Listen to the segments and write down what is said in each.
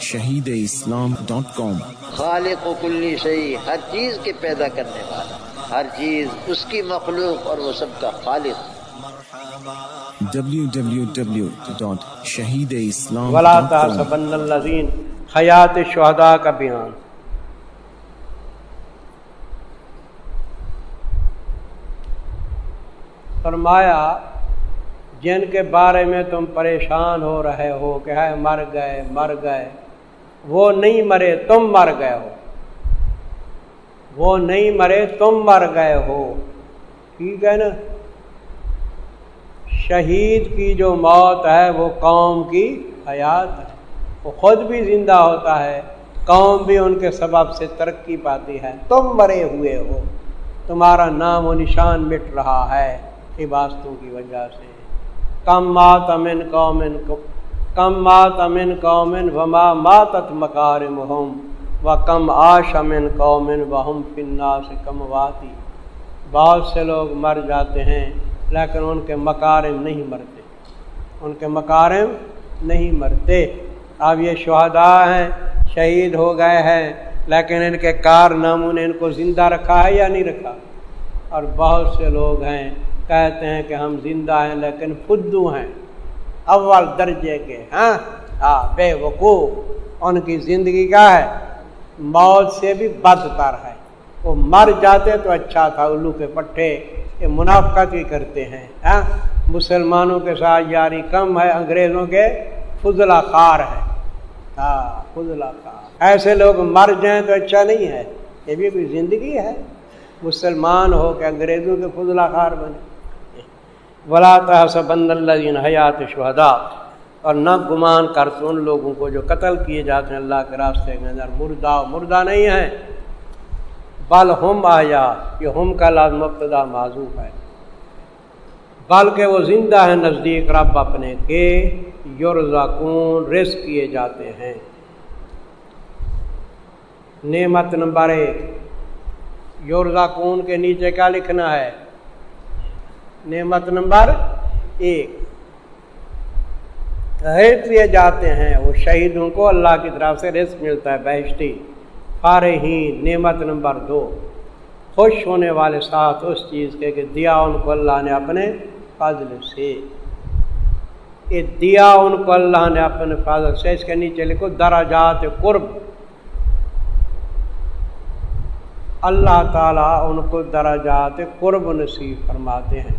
Shaheed Islam dot کام خالق و کلی شہی ہر چیز کے پیدا کرنے والا ہر چیز اس کی مخلوق اور وہ سب کا خالق۔ www.shahideislam.com ولا تحسبن الذین حیات شہداء کا بیان فرمایا جن کے بارے میں تم پریشان ہو رہے ہو کہ ہے مر گئے مر گئے وہ نہیں مرے تم مر گئے ہو۔ وہ نہیں مرے تم مر گئے ہو۔ ٹھیک ہے نا؟ شہید کی جو موت ہے، وہ قوم کی حیات ہے۔ وہ خود بھی زندہ ہوتا ہے۔ قوم بھی ان کے سبب سے ترقی پاتی ہے۔ تم مرے ہوئے ہو۔ تمہارا نام و نشان مٹ رہا ہے۔ عباستوں کی وجہ سے۔ کم مات امن قومن کم مات امن قومن وما ماتت مکارم ہم و کم آش امن قومن و فنا سے کم واتی۔ بہت سے لوگ مر جاتے ہیں، لیکن ان کے مکارم نہیں مرتے۔ ان کے مکارم نہیں مرتے۔ اب یہ شہداء ہیں، شہید ہو گئے ہیں، لیکن ان کے کارناموں نے ان کو زندہ رکھا ہے یا نہیں رکھا؟ اور بہت سے لوگ ہیں، کہتے ہیں کہ ہم زندہ ہیں لیکن فدو ہیں۔ اول درجے کے ہاں ہاں بے وقوع ان کی زندگی کیا ہے؟ موت سے بھی بدتر ہے۔ وہ مر جاتے تو اچھا تھا، الو کے پٹھے۔ یہ منافقت ہی کرتے ہیں ہاں مسلمانوں کے ساتھ یاری کم ہے، انگریزوں کے فضلہ خار ہے۔ ہاں فضلہ خار۔ ایسے لوگ مر جائیں تو اچھا نہیں ہے۔ یہ بھی کوئی زندگی ہے؟ مسلمان ہو کہ انگریزوں کے فضلہ خار بنے۔ ولا تحسبن الذين حیات شہداء، اور نہ گمان کر تو ان لوگوں کو جو قتل کیے جاتے ہیں اللہ کے راستے کے اندر۔ مردہ مردہ نہیں ہے۔ بل ہم آیا، یہ ہم کا لازم ابتدا معذوف ہے۔ بلکہ وہ زندہ ہے نزدیک رب اپنے کے یورزاکون رس کیے جاتے ہیں۔ نعمت نمبر ایک یورزاکون کے نیچے کیا لکھنا ہے؟ نعمت نمبر ایک۔ دیے جاتے ہیں، وہ شہیدوں کو اللہ کی طرف سے رزق ملتا ہے، بہشتی۔ فارے ہی نعمت نمبر دو۔ خوش ہونے والے ساتھ اس چیز کے کہ دیا ان کو اللہ نے اپنے فضل سے۔ یہ دیا ان کو اللہ نے اپنے فضل سے، اس کے نیچے لکھو دراجات قرب۔ اللہ تعالیٰ ان کو دراجات قرب نصیب فرماتے ہیں۔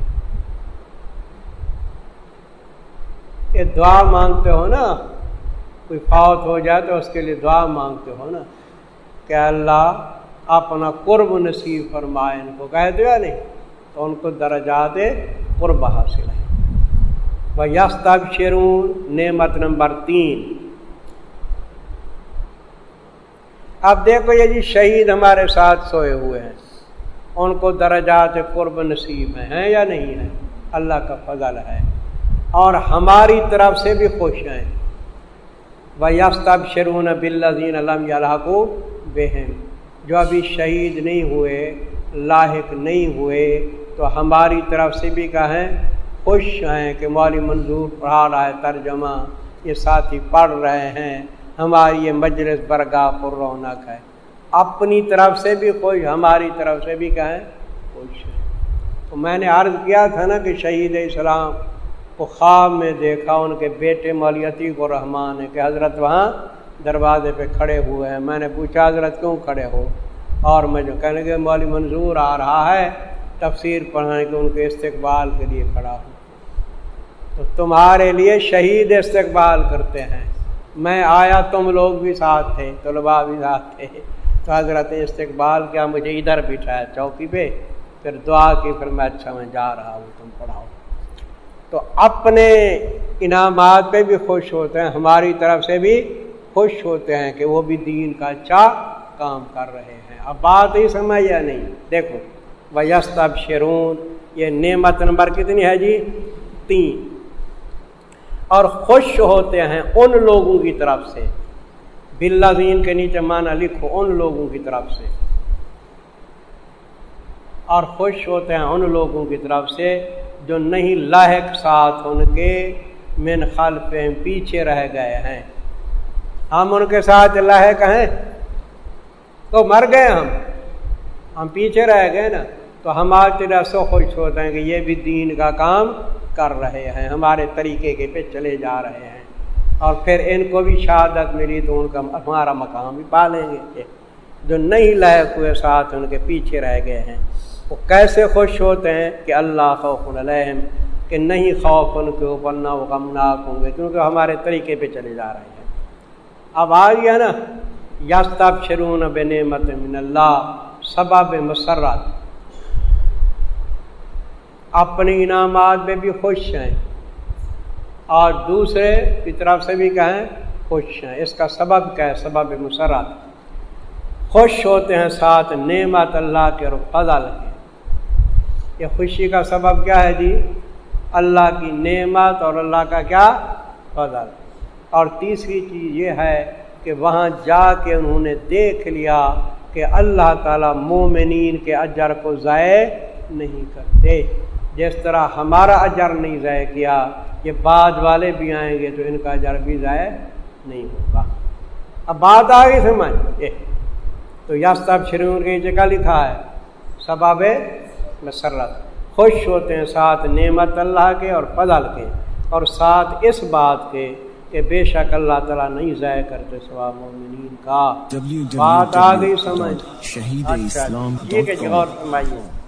یہ دعا مانگتے ہو نا، کوئی فوت ہو جائے تو اس کے لیے دعا مانگتے ہو نا، کہ اللہ اپنا قرب نصیب فرمائے، ان کو کہہ دیا نہیں؟ تو ان کو درجات قرب حاصل ہے وہ یس تب شرون نعمت نمبر تین۔ اب دیکھو یہ جی شہید ہمارے ساتھ سوئے ہوئے ہیں۔ ان کو درجات قرب نصیب ہیں یا نہیں ہیں؟ اللہ کا فضل ہے۔ اور ہماری طرف سے بھی خوش ہیں۔ وہ یستب شرون بلزین علم اللہ کو بہن جو ابھی شہید نہیں ہوئے، لاحق نہیں ہوئے، تو ہماری طرف سے بھی کہیں خوش ہیں کہ مولی منظور پڑھا رہا ہے ترجمہ، یہ ساتھی پڑھ رہے ہیں۔ ہماری یہ مجلس برگاہ پر رونق ہے۔ اپنی طرف سے بھی خوش، ہماری طرف سے بھی کہیں خوش ہیں۔ تو میں نے عرض کیا تھا نا کہ شہید اسلام کو خواب میں دیکھا، ان کے بیٹے مولیتی کو رحمان ہے کہ حضرت وہاں دروازے پہ کھڑے ہوئے ہیں۔ میں نے پوچھا، حضرت کیوں کھڑے ہو؟ اور میں جو کہنے کے مولی منظور آ رہا ہے، تفسیر پڑھانے کے ان کے استقبال کے لیے کھڑا ہوں۔ تو تمہارے لیے شہید استقبال کرتے ہیں۔ میں آیا، تم لوگ بھی ساتھ تھے، طلباء بھی ساتھ تھے۔ تو حضرت استقبال کیا، مجھے ادھر بٹھایا چوکی پہ۔ پھر دعا کی، پھر میں اچھا میں جا رہا ہوں، تم پڑھاؤ۔ تو اپنے انعامات پہ بھی خوش ہوتے ہیں، ہماری طرف سے بھی خوش ہوتے ہیں کہ وہ بھی دین کا اچھا کام کر رہے ہیں۔ اب بات ہی سمجھ یا نہیں؟ دیکھو ویست اب شرون یہ نعمت نمبر کتنی ہے جی؟ تین۔ اور خوش ہوتے ہیں ان لوگوں کی طرف سے۔ بلازین کے نیچے مانا لکھو، ان لوگوں کی طرف سے۔ اور خوش ہوتے ہیں ان لوگوں کی طرف سے جو نہیں لاحق ساتھ ان کے من خلف پیچھے رہ گئے ہیں۔ ہم ان کے ساتھ اللہ کہیں تو مر گئے ہم۔ ہم پیچھے رہ گئے نا۔ تو ہمارے سو خوش ہوتے ہیں کہ یہ بھی دین کا کام کر رہے ہیں، ہمارے طریقے کے پہ چلے جا رہے ہیں۔ اور پھر ان کو بھی شہادت ملی تو ان کا ہمارا مقام بھی پالیں گے جو نہیں لائق ہوئے ساتھ ان کے پیچھے رہ گئے ہیں۔ وہ کیسے خوش ہوتے ہیں کہ اللہ خوف الحم کہ نہیں خوف ان کے اوپر، نہ وہ غمناک ہوں گے، کیونکہ ہمارے طریقے پہ چلے جا رہے ہیں۔ اب آ گیا نا یاستاب شرون بے نعمت من اللہ سباب مسرت۔ اپنی انعامات میں بھی خوش ہیں اور دوسرے کی طرف سے بھی کہیں خوش ہیں۔ اس کا سبب کیا ہے؟ سبب مسرت۔ خوش ہوتے ہیں ساتھ نعمت اللہ کے اور فضل کے۔ یہ خوشی کا سبب کیا ہے جی؟ اللہ کی نعمت اور اللہ کا کیا؟ فضل۔ اور تیسری چیز یہ ہے کہ وہاں جا کے انہوں نے دیکھ لیا کہ اللہ تعالیٰ مومنین کے اجر کو ضائع نہیں کرتے۔ جس طرح ہمارا اجر نہیں ضائع کیا یہ بعد والے بھی آئیں گے تو ان کا اجر بھی ضائع نہیں ہوگا۔ اب بات آ گئی سمجھ۔ تو یس تب شرون کی جگہ لکھا ہے۔ سباب مسرت۔ خوش ہوتے ہیں ساتھ نعمت اللہ کے اور فضل کے۔ اور ساتھ اس بات کے کہ بے شک اللہ تعالیٰ نہیں ضائع کرتے ثواب مومنین کا۔ بات آ گئی سمجھ۔ شہید اسلام یہ کہ غور فرمائیے۔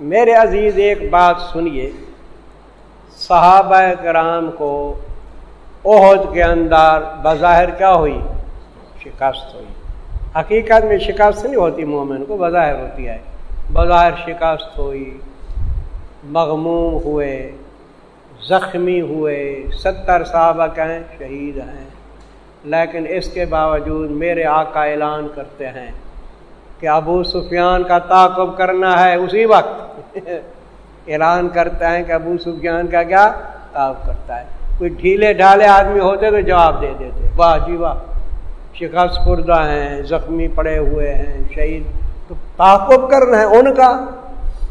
میرے عزیز، ایک بات سنیے۔ صحابہ کرام کو عہد کے اندر بظاہر کیا ہوئی؟ شکست ہوئی۔ حقیقت میں شکست نہیں ہوتی مومن کو، بظاہر ہوتی ہے۔ بظاہر شکست ہوئی، مغموم ہوئے، زخمی ہوئے۔ ستر صحابہ کہیں شہید ہیں۔ لیکن اس کے باوجود میرے آقا اعلان کرتے ہیں کہ ابو سفیان کا تعقب کرنا ہے اسی وقت اعلان کرتا ہے کہ ابو سفیان کا کیا تعاقب کرتا ہے۔ کوئی ڈھیلے ڈھالے آدمی ہوتے تو جواب دے دیتے۔ واہ جی واہ۔ شکست کردہ ہیں، زخمی پڑے ہوئے ہیں، شہید۔ تو تعقب کرنا ہے ان کا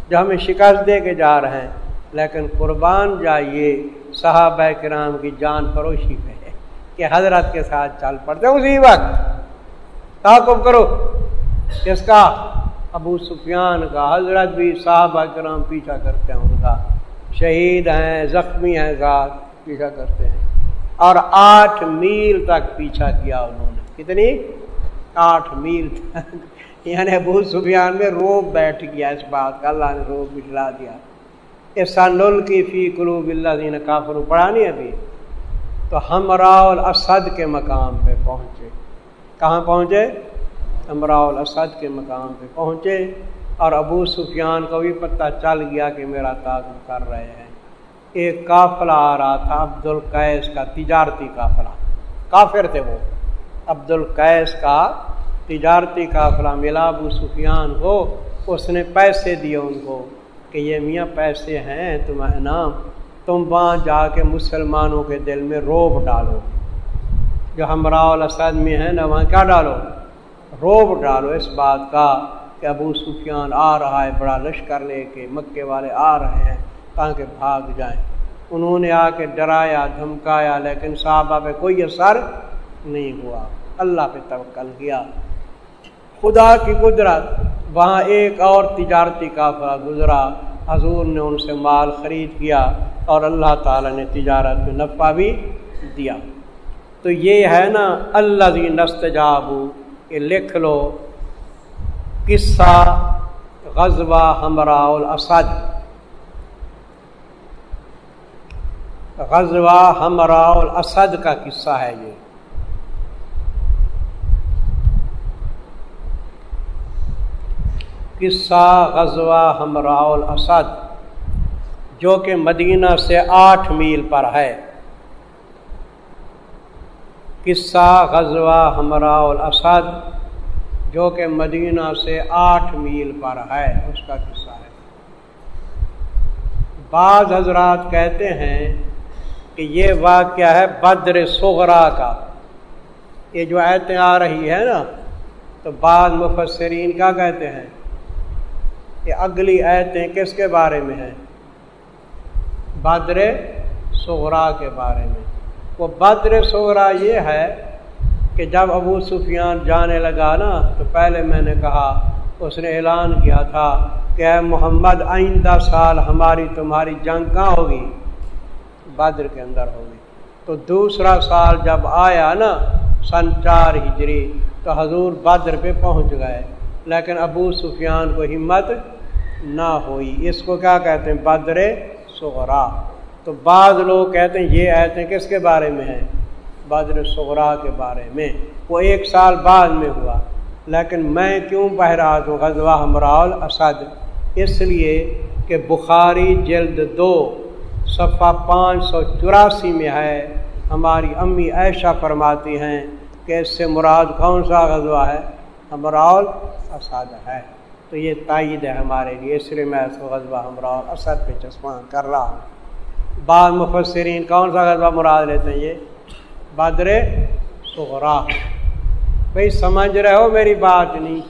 جو ہمیں شکست دے کے جا رہے ہیں۔ لیکن قربان جائیے صحابہ کرام کی جان فروشی پہ کہ حضرت کے ساتھ چل پڑتے اسی وقت تعقب کرو۔ کس کا؟ ابو سفیان کا۔ حضرت بھی صحابہ کرام پیچھا کرتے ہیں ان کا۔ شہید ہیں، زخمی ہیں ذات پیچھا کرتے ہیں۔ اور آٹھ میل تک پیچھا کیا انہوں نے۔ کتنی؟ آٹھ میل تک۔ یعنی ابو سفیان میں روب بیٹھ گیا اس بات کا۔ اللہ نے روب بچلا دیا۔ ایسا نل کی فی قلوب اللہ دین کافر پڑھا نہیں ابھی؟ تو ہم راول اسد کے مقام پہ پہنچے۔ کہاں پہنچے؟ امراء الاسد کے مقام پہ پہنچے اور ابو سفیان کو بھی پتہ چل گیا کہ میرا تعلق کر رہے ہیں۔ ایک قافلہ آ رہا تھا عبد القیس کا تجارتی قافلہ کافر تھے وہ۔ عبد القیس کا تجارتی قافلہ ملا ابو سفیان کو۔ اس نے پیسے دیے ان کو کہ یہ میاں پیسے ہیں تمہیں انعام۔ تم وہاں جا کے مسلمانوں کے دل میں روب ڈالو۔ جو ہمراہ الاسد میں ہیں نا وہاں کیا ڈالو؟ روب ڈالو اس بات کا کہ ابو سفیان آ رہا ہے، بڑا لشکر لے کے مکے والے آ رہے ہیں تاکہ بھاگ جائیں۔ انہوں نے آ کے ڈرایا، دھمکایا، لیکن صحابہ پہ کوئی اثر نہیں ہوا۔ اللہ پہ توکل کیا۔ خدا کی قدرت، وہاں ایک اور تجارتی کافرہ گزرا۔ حضور نے ان سے مال خرید کیا اور اللہ تعالیٰ نے تجارت میں نفع بھی دیا۔ تو یہ ہے نا اللہ دی نستجابو کہ لکھ لو، قصہ غزوہ ہمراہ الاسد۔ غزوہ ہمراہ الاسد کا قصہ ہے یہ۔ قصہ غزوہ ہمراہ الاسد، جو کہ مدینہ سے آٹھ میل پر ہے۔ قصہ غزوہ ہمراہ الاسد جو کہ مدینہ سے آٹھ میل پر ہے، اس کا قصہ ہے۔ بعض حضرات کہتے ہیں کہ یہ واقعہ ہے بدر سغرا کا۔ یہ جو ایتیں آ رہی ہے نا، تو بعض مفسرین کیا کہتے ہیں؟ کہ اگلی ایتیں کس کے بارے میں ہیں؟ بدر سغرا کے بارے میں۔ وہ بدر سغرا یہ ہے کہ جب ابو سفیان جانے لگا نا، تو پہلے میں نے کہا، اس نے اعلان کیا تھا کہ اے محمد، آئندہ سال ہماری تمہاری جنگ کہاں ہوگی؟ بدر کے اندر ہوگی۔ تو دوسرا سال جب آیا نا، سن چار ہجری، تو حضور بدر پہ پہنچ گئے۔ لیکن ابو سفیان کو ہمت نہ ہوئی۔ اس کو کیا کہتے ہیں؟ بدر سغرا تو بعض لوگ کہتے ہیں یہ ایتے کس کے بارے میں ہیں؟ بدر سغرا کے بارے میں۔ وہ ایک سال بعد میں ہوا۔ لیکن میں کیوں بہراج ہوں؟ غزوہ ہمرال اسد اس لیے کہ بخاری جلد دو، صفحہ پانچ سو چوراسی میں ہے۔ ہماری امی عائشہ فرماتی ہیں کہ اس سے مراد کون سا غزوہ ہے؟ ہمرال اسد ہے۔ تو یہ تائید ہے ہمارے لیے، اس لیے میں اس کو غزوہ ہمرال اسد پہ چسپان کر رہا ہوں۔ بعض مفسرین کون سا غزوہ مراد لیتے ہیں یہ؟ بدر سغرا بھائی سمجھ رہے ہو میری بات نہیں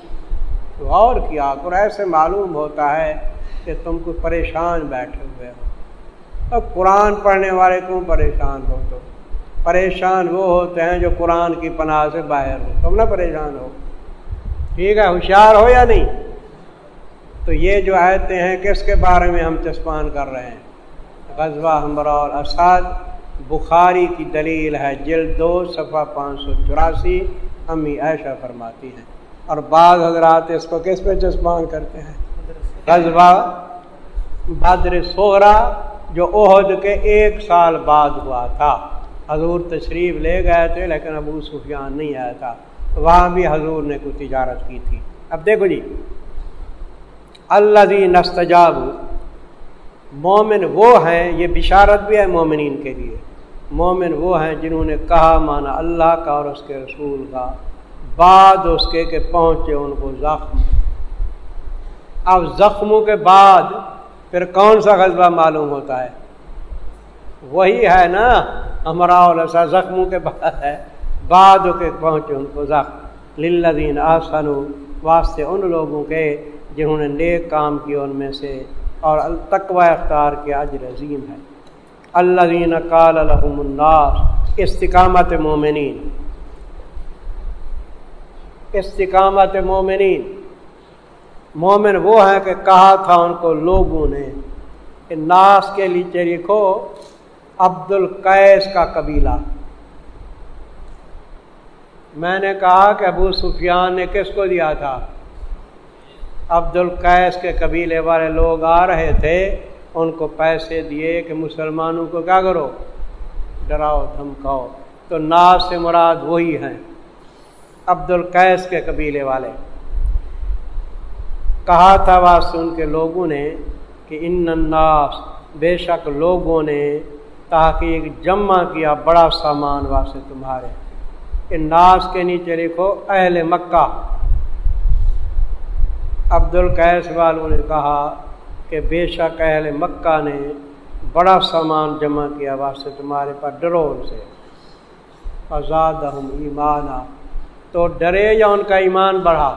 تو اور کیا کرو، ایسے معلوم ہوتا ہے کہ تم کو پریشان بیٹھے ہوئے ہو۔ اب قرآن پڑھنے والے کیوں پریشان ہو؟ تو پریشان وہ ہوتے ہیں جو قرآن کی پناہ سے باہر ہو۔ تم نہ پریشان ہو۔ ٹھیک ہے، ہوشیار ہو یا نہیں؟ تو یہ جو آتے ہیں، کس کے بارے میں ہم چسپان کر رہے ہیں؟ غزوہ ہمرا اساد بخاری کی دلیل ہے جلد دو، صفحہ پانچ سو چوراسی، امی عائشہ فرماتی ہیں۔ اور بعض حضرات اس کو کس پہ چسپان کرتے ہیں؟ قصبہ بدر سہرا جو عہد کے ایک سال بعد ہوا تھا۔ حضور تشریف لے گئے تھے، لیکن ابو سفیان نہیں آیا تھا۔ وہاں بھی حضور نے کوئی تجارت کی تھی۔ اب دیکھو جی اللہ نستجاب مومن وہ ہیں، یہ بشارت بھی ہے مومنین کے لیے۔ مومن وہ ہیں جنہوں نے کہا، مانا اللہ کا اور اس کے رسول کا۔ بعد اس کے کہ پہنچے ان کو زخم۔ اب زخموں کے بعد پھر کون سا غذبہ معلوم ہوتا ہے؟ وہی ہے نا، ہمارا زخموں کے بعد ہے۔ بعد کے پہنچے ان کو زخم۔ للذین آسن واسطے ان لوگوں کے جنہوں نے نیک کام کیا ان میں سے۔ اور التقوی اختار کے اجر عظیم ہے۔ اللہ دین کال الحم الناس استقامت مومنین۔ استقامت مومنین۔ مومن وہ ہیں کہ کہا تھا ان کو لوگوں نے کہ ناس کے نیچے لکھو عبد القیس کا قبیلہ۔ میں نے کہا کہ ابو سفیان نے کس کو دیا تھا؟ عبد القیس کے قبیلے والے لوگ آ رہے تھے، ان کو پیسے دیے کہ مسلمانوں کو کیا کرو؟ ڈراؤ، دھمکاؤ۔ تو ناز سے مراد وہی ہیں عبد القیس کے قبیلے والے۔ کہا تھا بات سن کے لوگوں نے کہ ان ناس بے شک لوگوں نے تاکہ جمع کیا بڑا سامان واسطے تمہارے۔ ان ناس کے نیچے لکھو، اہل مکہ۔ عبد القیس والوں نے کہا کہ بے شک اہل مکہ نے بڑا سامان جمع کیا واسطے تمہارے پاس ڈرون سے۔ آزاد ہم ایمان تو ڈرے یا ان کا ایمان بڑھا؟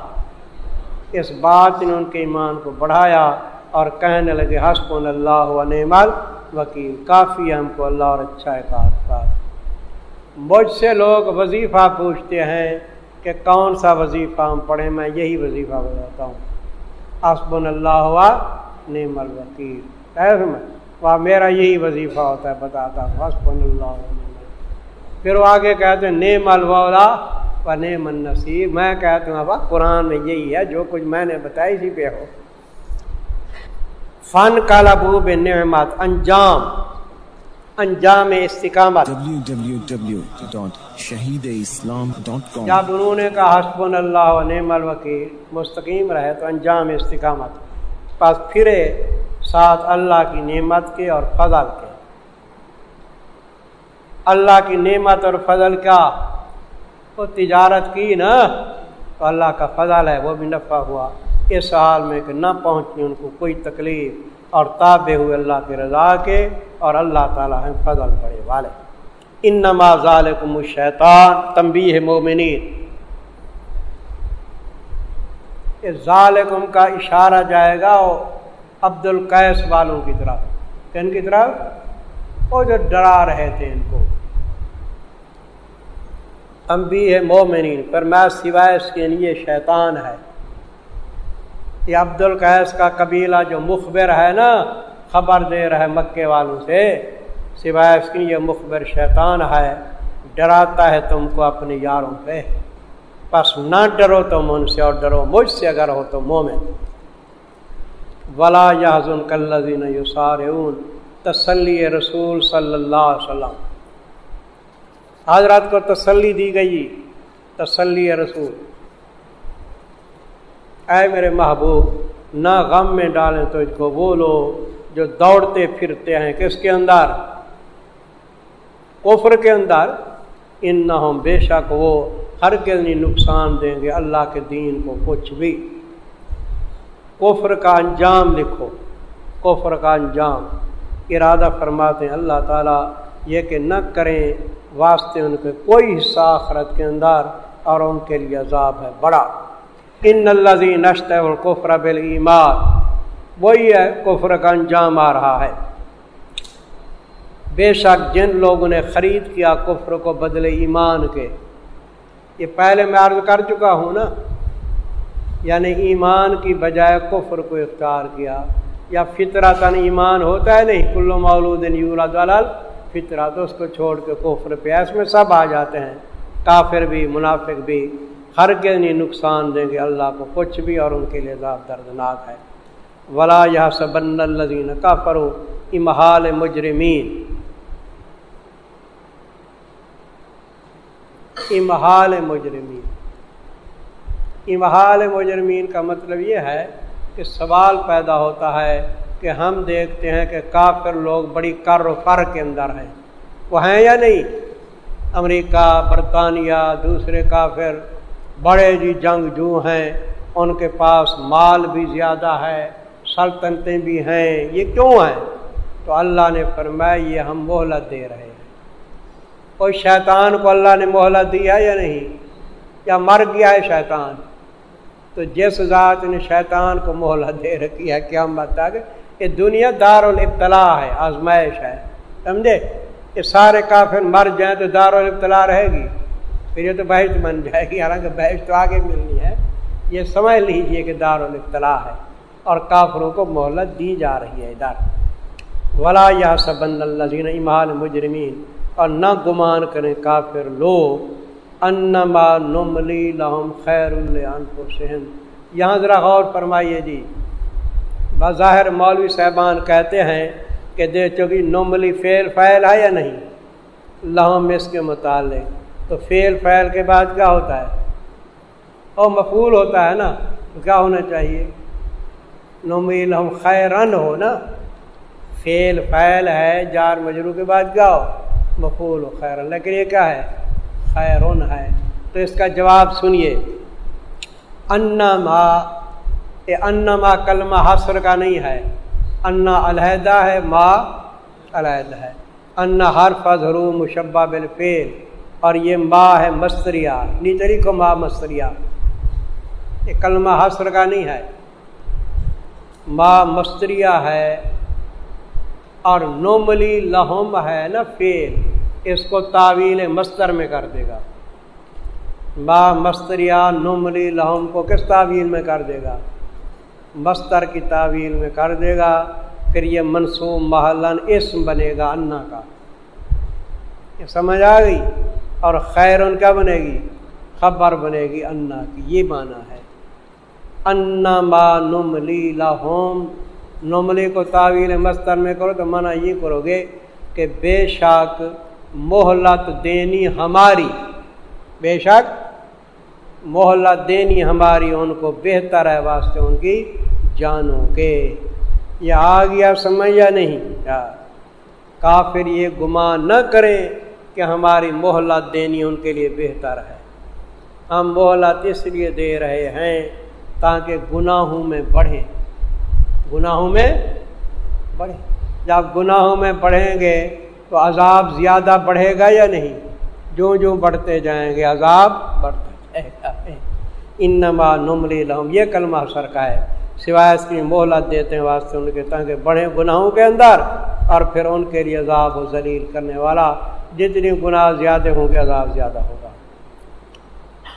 اس بات نے ان کے ایمان کو بڑھایا اور کہنے لگے حسب اللہ و نعمل وکیل کافی ہم کو اللہ اور اچھا ہے کار۔ مجھ سے لوگ وظیفہ پوچھتے ہیں کہ کون سا وظیفہ ہم پڑھیں؟ میں یہی وظیفہ بتاتا ہوں۔ حسب اللہ ہوا نعم الوکیل۔ وہاں میرا یہی وظیفہ ہوتا ہے، بتاتا ہوں۔ اللہ پھر وہ آگے کہتے ہیں نیم الولا و نیم النصیر۔ میں کہتا ہوں، ابا، قرآن میں یہی ہے، جو کچھ میں نے بتایا اسی پہ ہو۔ فن کا لبوب نعمت انجام۔ انجام استقامت. جب انہوں نے کہا حسب اللہ و نعم الوکیل مستقیم رہے تو انجام استقامت. پس پھرے ساتھ اللہ کی نعمت کے اور فضل کے. اللہ کی نعمت اور فضل کیا؟ وہ تجارت کی نا؟ تو اللہ کا فضل ہے وہ بھی نفع ہوا. اس حال میں کہ نہ پہنچی ان کو کوئی تکلیف اور تابے ہوئے اللہ کے رضا کے اور اللہ تعالیٰ ہیں فضل پڑے والے۔ ان نماز ظالم الشیطان تمبی ہے مومنین ظالم کا اشارہ جائے گا عبد القیس والوں کی طرف۔ کن کی طرف؟ وہ جو ڈرا رہے تھے ان کو۔ امبی ہے مومنین، پر میں سوائے اس کے لیے شیطان ہے۔ یہ عبد القیس کا قبیلہ جو مخبر ہے نا، خبر دے رہا ہے مکے والوں سے، سوائے اس کے لیے مخبر شیطان ہے، ڈراتا ہے تم کو اپنے یاروں پہ۔ بس نہ ڈرو تم ان سے اور ڈرو مجھ سے اگر ہو تو مومن۔ ولا یازن کلین یوسار تسلی رسول صلی اللہ علیہ وسلم۔ حضرات کو تسلی دی گئی، تسلی رسول۔ اے میرے محبوب، نہ غم میں ڈالیں تو اس کو وہ لوگ جو دوڑتے پھرتے ہیں، کس کے اندر؟ کفر کے اندر۔ ان نہ ہوں بے شک وہ ہر کے نہیں نقصان دیں گے اللہ کے دین کو، کچھ بھی۔ کفر کا انجام لکھو۔ کفر کا انجام۔ ارادہ فرماتے ہیں، اللہ تعالیٰ یہ کہ نہ کریں واسطے ان کے کوئی حصہ آخرت کے اندر اور ان کے لیے عذاب ہے۔ بڑا۔ ان اللہ نشت القفر بل وہی ہے کفر کا انجام آ رہا ہے۔ بے شک جن لوگوں نے خرید کیا کفر کو بدلے ایمان کے، یہ پہلے میں عرض کر چکا ہوں نا یعنی ایمان کی بجائے کفر کو اختیار کیا، یا فطرہ ایمان ہوتا ہے نہیں کلو مولود دلال فطرہ تو اس کو چھوڑ کے کفر پہ اس میں سب آ جاتے ہیں، کافر بھی، منافق بھی۔ ہر کے نہیں نقصان دیں گے، اللہ کو کچھ بھی اور ان کے لیے ذات دردناک ہے۔ ولا یہ سبن الزین کا فرو امہال مجرمین امہال مجرمین امہال مجرمین کا مطلب یہ ہے کہ سوال پیدا ہوتا ہے کہ ہم دیکھتے ہیں کہ کافر لوگ بڑی کر و فر کے اندر ہیں۔ وہ ہیں یا نہیں؟ امریکہ، برطانیہ، دوسرے کافر۔ بڑے جی جنگ جو ہیں، ان کے پاس مال بھی زیادہ ہے، سلطنتیں بھی ہیں، یہ کیوں ہیں؟ تو اللہ نے فرمایا، یہ ہم مہلت دے رہے ہیں۔ کوئی شیطان کو اللہ نے مہلت دیا یا نہیں؟ یا مر گیا ہے شیطان؟ تو جس ذات نے شیطان کو مہلت دے رکھی ہے کیا بتا کہ یہ دنیا دار الابتلاء ہے، آزمائش ہے۔ سمجھے؟ یہ سارے کافر مر جائیں تو دار الابتلاء رہے گی۔ پھر یہ تو بحث بن جائے گی، حالانکہ بحث تو آگے ملنی ہے۔ یہ سمجھ لیجیے کہ دار الابتلاء ہے اور کافروں کو مہلت دی جا رہی ہے ادھر۔ ولا یا سبن اللہ امال مجرمین اور نہ گمان کریں کافر لوگ۔ انما نملی لہم خیر الحن یہاں ذرا غور فرمائیے جی۔ بظاہر مولوی صاحبان کہتے ہیں کہ دے چونکہ نملی فیل فیل ہے یا نہیں۔ لہم اس کے متعلق۔ تو فیل فیل کے بعد کیا ہوتا ہے؟ اور مفول ہوتا ہے نا، تو کیا ہونا چاہیے؟ نملی لہم خیرن ہو نا۔ فیل فیل ہے، جار مجرو کے بعد کیا ہو؟ مفول ہو، خیرن۔ لیکن یہ کیا ہے؟ خیرون ہے۔ تو اس کا جواب سنیے۔ انما یہ انما کلمہ حسر کا نہیں ہے۔ انا علیحدہ ہے، ما علیحدہ ہے۔ انا حرف ضرور مشبہ بالفیل اور یہ ما ہے مستریا نیچری کو ما مستریا یہ کلمہ حسر کا نہیں ہے۔ ما مستریا ہے اور نوملی لہم ہے نا فیل، اس کو تعویل مستر میں کر دے گا۔ با مستریا نملی لہم کو کس تعویل میں کر دے گا؟ مستر کی تعویل میں کر دے گا، پھر یہ منصوب محلن اسم بنے گا، انا کا۔ یہ سمجھ آ گئی؟ اور خیر ان کا بنے گی؟ خبر بنے گی انا کی، یہ مانا ہے۔ انا ما نملی لاہوم نملی کو تعویل مستر میں کرو تو منع یہ کرو گے کہ بے شک محلت دینی ہماری، بے شک محلت دینی ہماری ان کو بہتر ہے واسطے ان کی جانوں کے۔ یہ آ گیا سمجھ یا نہیں کافر یہ گمان نہ کریں۔ کہ ہماری محلت دینی ان کے لیے بہتر ہے۔ ہم محلت اس لیے دے رہے ہیں تاکہ گناہوں میں بڑھیں۔ گناہوں میں بڑھیں۔ جب گناہوں میں بڑھیں گے تو عذاب زیادہ بڑھے گا یا نہیں؟ جو جو بڑھتے جائیں گے، عذاب بڑھتا جائے گا۔ انما نملی لہم، یہ کلمہ سر کا ہے۔ سوائے اس کی مہلت دیتے ہیں واسطے ان کے تاکہ بڑھے گناہوں کے اندر اور پھر ان کے لیے عذاب و ذلیل کرنے والا جتنی گناہ زیادہ ہوں گے، عذاب زیادہ ہوگا۔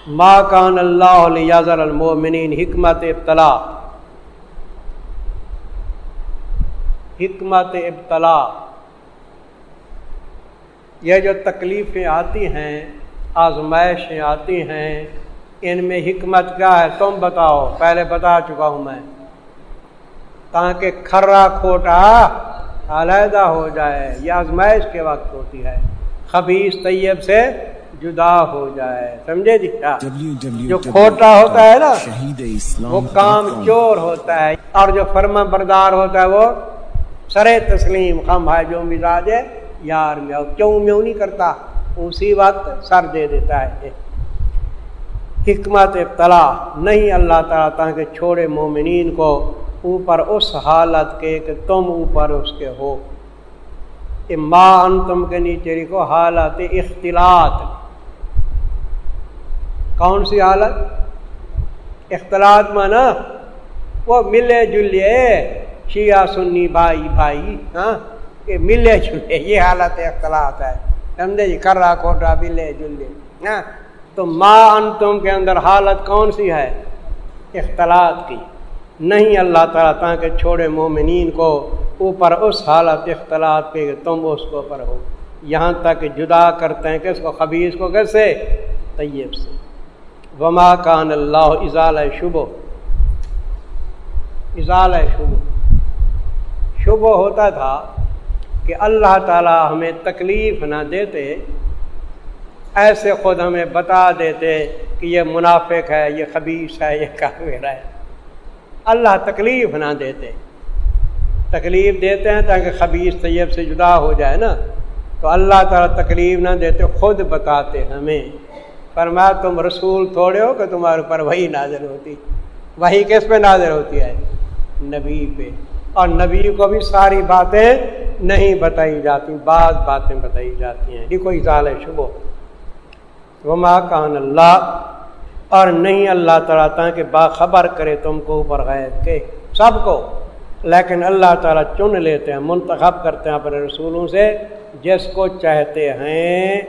ما کان اللہ یازر المومنین حکمت ابتلا۔ حکمت ابتلا۔ یہ جو تکلیفیں آتی ہیں، آزمائشیں آتی ہیں، ان میں حکمت کیا ہے؟ تم بتاؤ، پہلے بتا چکا ہوں میں۔ تاکہ کھرا کھوٹا علیحدہ ہو جائے، یہ آزمائش کے وقت ہوتی ہے۔ خبیص طیب سے جدا ہو جائے۔ سمجھے جی؟ کیا جو کھوٹا ہوتا ہے نا وہ کام چور ہوتا ہے۔ اور جو فرما بردار ہوتا ہے وہ سرے تسلیم خم ہے جو مزاج ہے یار میں کیوں میں نہیں کرتا؟ اسی وقت سر دے دیتا ہے۔ حکمت ابتلا نہیں اللہ تعالیٰ تاکہ چھوڑے مومنین کو اوپر اس حالت کے کہ تم اوپر اس کے ہو۔ ماں ان تم کے نیچے لکھو حالت اختلاط. کون سی حالت؟ اختلاط مانا وہ ملے جلے شیعہ سنی بھائی بھائی ہاں؟ کہ ملے جلے، یہ حالت اختلاط ہے. سمجھے جی؟ کرا کوٹا ملے جلے ہاں؟ تو ماں ان تم کے اندر حالت کون سی ہے؟ اختلاط کی. نہیں اللہ تعالیٰ تاکہ چھوڑے مومنین کو اوپر اس حالت اختلاط پہ تم اس کو پر ہو۔ یہاں تک جدا کرتے ہیں کس کو؟ خبیص کو کیسے؟ طیب سے۔ وما کان اللہ اضال شبو اضال شبو شبو ہوتا تھا کہ اللہ تعالیٰ ہمیں تکلیف نہ دیتے، ایسے خود ہمیں بتا دیتے کہ یہ منافق ہے، یہ خبیص ہے، یہ کافر ہے۔ اللہ تکلیف نہ دیتے۔ تکلیف دیتے ہیں تاکہ خبیص طیب سے جدا ہو جائے نا۔ تو اللہ تعالیٰ تکلیف نہ دیتے، خود بتاتے ہمیں۔ فرمایا، تم رسول تھوڑے ہو کہ تمہارے اوپر وہی نازل ہوتی۔ وہی کس پہ نازل ہوتی ہے؟ نبی پہ۔ اور نبی کو بھی ساری باتیں نہیں بتائی جاتی، بعض باتیں بتائی جاتی ہیں۔ یہ کوئی ظال شبو وما کان اللہ اور نہیں اللہ تعالیٰ کہ باخبر کرے تم کو اوپر غیر کے، سب کو۔ لیکن اللہ تعالیٰ چن لیتے ہیں، منتخب کرتے ہیں اپنے رسولوں سے، جس کو چاہتے ہیں۔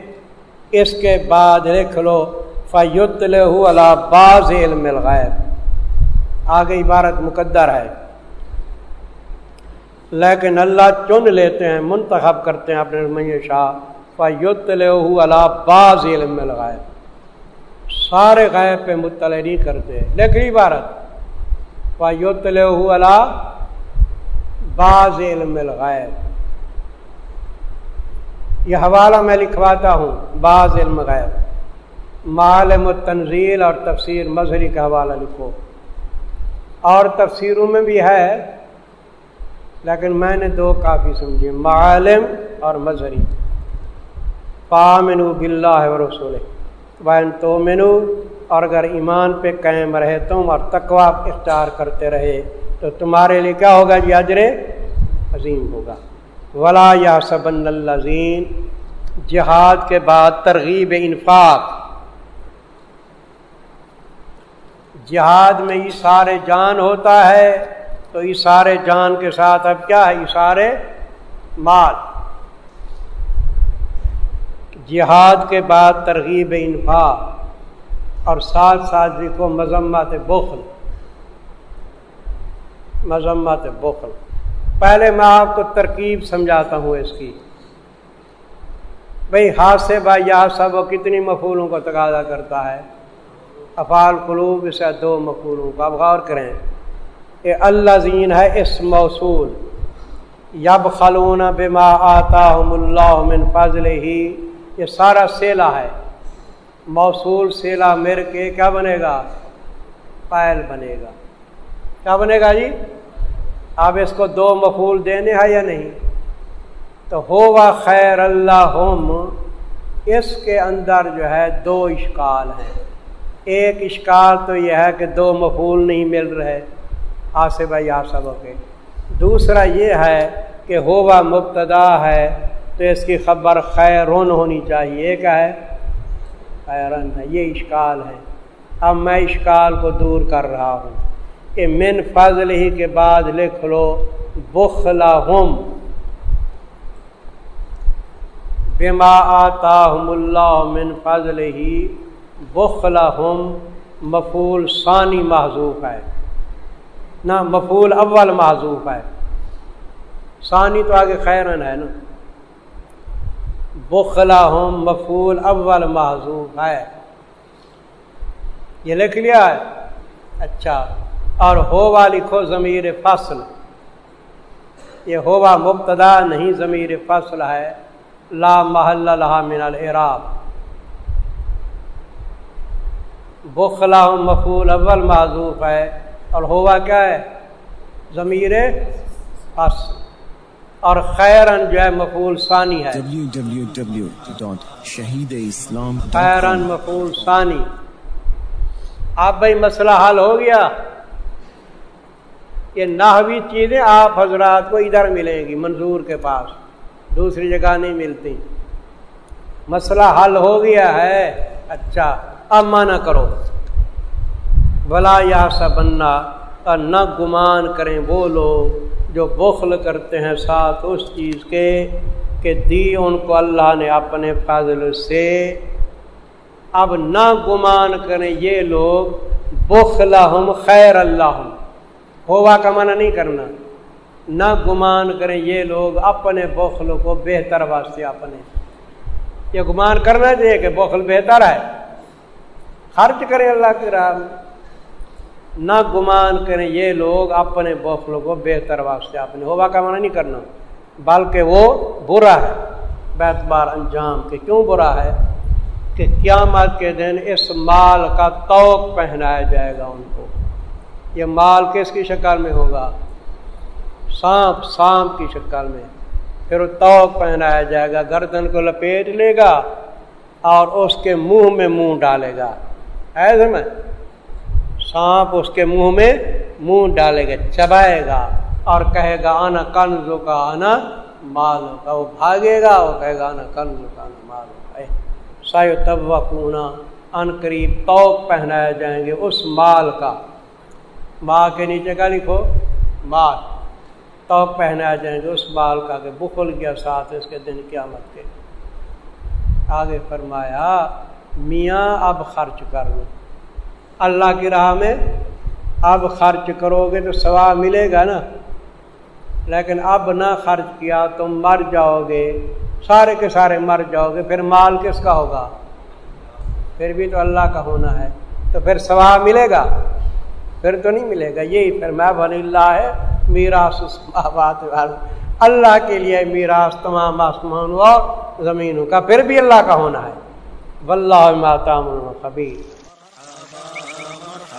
اس کے بعد لکھ لو فیت اللہ باز علم الغیب آگے عبارت مقدر ہے۔ لیکن اللہ چن لیتے ہیں، منتخب کرتے ہیں اپنے شاہ۔ فیت اللہ باز علم الغیب سارے غیب پہ مطلع نہیں کرتے۔ لیکن عبارت فیت اللہ بعض علم الغیب یہ حوالہ میں لکھواتا ہوں، بعض علم غیب معالم و تنزیل اور تفسیر مظہری کا حوالہ لکھو۔ اور تفسیروں میں بھی ہے، لیکن میں نے دو کافی سمجھی معالم اور مظہری پامنو بلّہ و رسول بین تو منو اور اگر ایمان پہ قائم رہے تم اور تقوا اختیار کرتے رہے تو تمہارے لیے کیا ہوگا جی اجر عظیم ہوگا۔ ولا یا سبن الزین جہاد کے بعد ترغیب انفاق۔ جہاد میں اشار جان ہوتا ہے تو اشار جان کے ساتھ اب کیا ہے؟ اشار مال۔ جہاد کے بعد ترغیب انفاق اور ساتھ ساتھ لکھو مذمت بخل۔ مذمت بخل۔ پہلے میں آپ کو ترکیب سمجھاتا ہوں اس کی۔ بھائی ہاتھ سے بھائی یا سب وہ کتنی مفولوں کو تقاضا کرتا ہے۔ افعال قلوب سے دو مفولوں کو اب غور کریں۔ یہ اللہ زین ہے اس موصول۔ یب خلون بما آتا ہم اللہ من فضل ہی یہ سارا سیلا ہے۔ موصول سیلا مر کے کیا بنے گا؟ پائل بنے گا۔ کیا بنے گا جی؟ اب اس کو دو مفول دینے ہیں یا نہیں؟ تو ہوا خیر اللہ ہوم اس کے اندر جو ہے دو اشکال ہیں۔ ایک اشکال تو یہ ہے کہ دو مفول نہیں مل رہے۔ آصف بھائی آپ سب کے دوسرا یہ ہے کہ ہوا مبتدا ہے۔ تو اس کی خبر خیرون ہونی چاہیے۔ کیا ہے؟ خیرن ہے، یہ اشکال ہے۔ اب میں اشکال کو دور کر رہا ہوں۔ کہ من فضل ہی کے بعد لکھ لو بخلا ہم بما آتا اللہ من فضل ہی بخلا ہم مفول ثانی معذوف ہے۔ نہ مفول اول معذوف ہے۔ ثانی تو آگے خیرن ہے نا۔ بخلا ہم مفول اول معذوف ہے۔ یہ لکھ لیا ہے۔ اچھا اور ہوا لکھو ضمیر فصل۔ یہ ہوا مبتدا نہیں، ضمیر فصل ہے۔ لا محل لہا من العراب بخلا مفول اول معذوف ہے۔ اور ہوا کیا ہے؟ ضمیر فصل۔ اور خیرن جو ہے مفول ثانی ہے۔ خیرن مفول ثانی۔ آپ بھائی مسئلہ حل ہو گیا۔ یہ نحوی چیزیں آپ حضرات کو ادھر ملیں گی منظور کے پاس دوسری جگہ نہیں ملتی۔ مسئلہ حل ہو گیا ہے۔ اچھا اب مانا کرو۔ بلا یا سا بننا اور نہ گمان کریں وہ لوگ جو بخل کرتے ہیں ساتھ اس چیز کے کہ دی ان کو اللہ نے اپنے فضل سے اب نہ گمان کریں یہ لوگ بخلا ہم خیر اللہ ہم ہوا کا منع نہیں کرنا۔ نہ گمان کریں یہ لوگ اپنے بخل کو بہتر واسطے اپنے۔ یہ گمان کرنا چاہیے کہ بخل بہتر ہے۔ خرچ کریں اللہ کی راہ میں۔ نہ گمان کریں یہ لوگ اپنے بخل کو بہتر واسطے اپنے ہوا کا منع نہیں کرنا، بلکہ وہ برا ہے۔ بیت بار انجام کے کیوں برا ہے؟ کہ قیامت کے دن اس مال کا توق پہنایا جائے گا ان کو۔ یہ مال کس کی شکل میں ہوگا؟ سانپ سانپ کی شکل میں۔ پھر وہ توق پہنایا جائے گا، گردن کو لپیٹ لے گا اور اس کے منہ میں منہ ڈالے گا۔ ایسے میں؟ سانپ اس کے منہ میں منہ ڈالے گا، چبائے گا اور کہے گا، آنا کنزو کا، آنا مالو کا۔ وہ بھاگے گا وہ کہے گا، آنا کنزو کا، آنا مالو کا۔ سایو تب ان قریب توق پہنائے جائیں گے اس مال کا۔ ماں کے نیچے کا لکھو، مال۔ توق پہنائے جائیں گے اس مال کا کہ بخل گیا ساتھ اس کے دن قیامت کے۔ آگے فرمایا، میاں اب خرچ کر لو۔ اللہ کی راہ میں اب خرچ کرو گے تو ثواب ملے گا نا۔ لیکن اب نہ خرچ کیا تم مر جاؤ گے۔ سارے کے سارے مر جاؤ گے۔ پھر مال کس کا ہوگا؟ پھر بھی تو اللہ کا ہونا ہے۔ تو پھر ثواب ملے گا؟ پھر تو نہیں ملے گا۔ یہی پھر میں بن اللہ ہے۔ میراث بات اللہ کے لیے میراث تمام آسمان اور زمینوں کا پھر بھی اللہ کا ہونا ہے۔ واللہ ماتام خبیر۔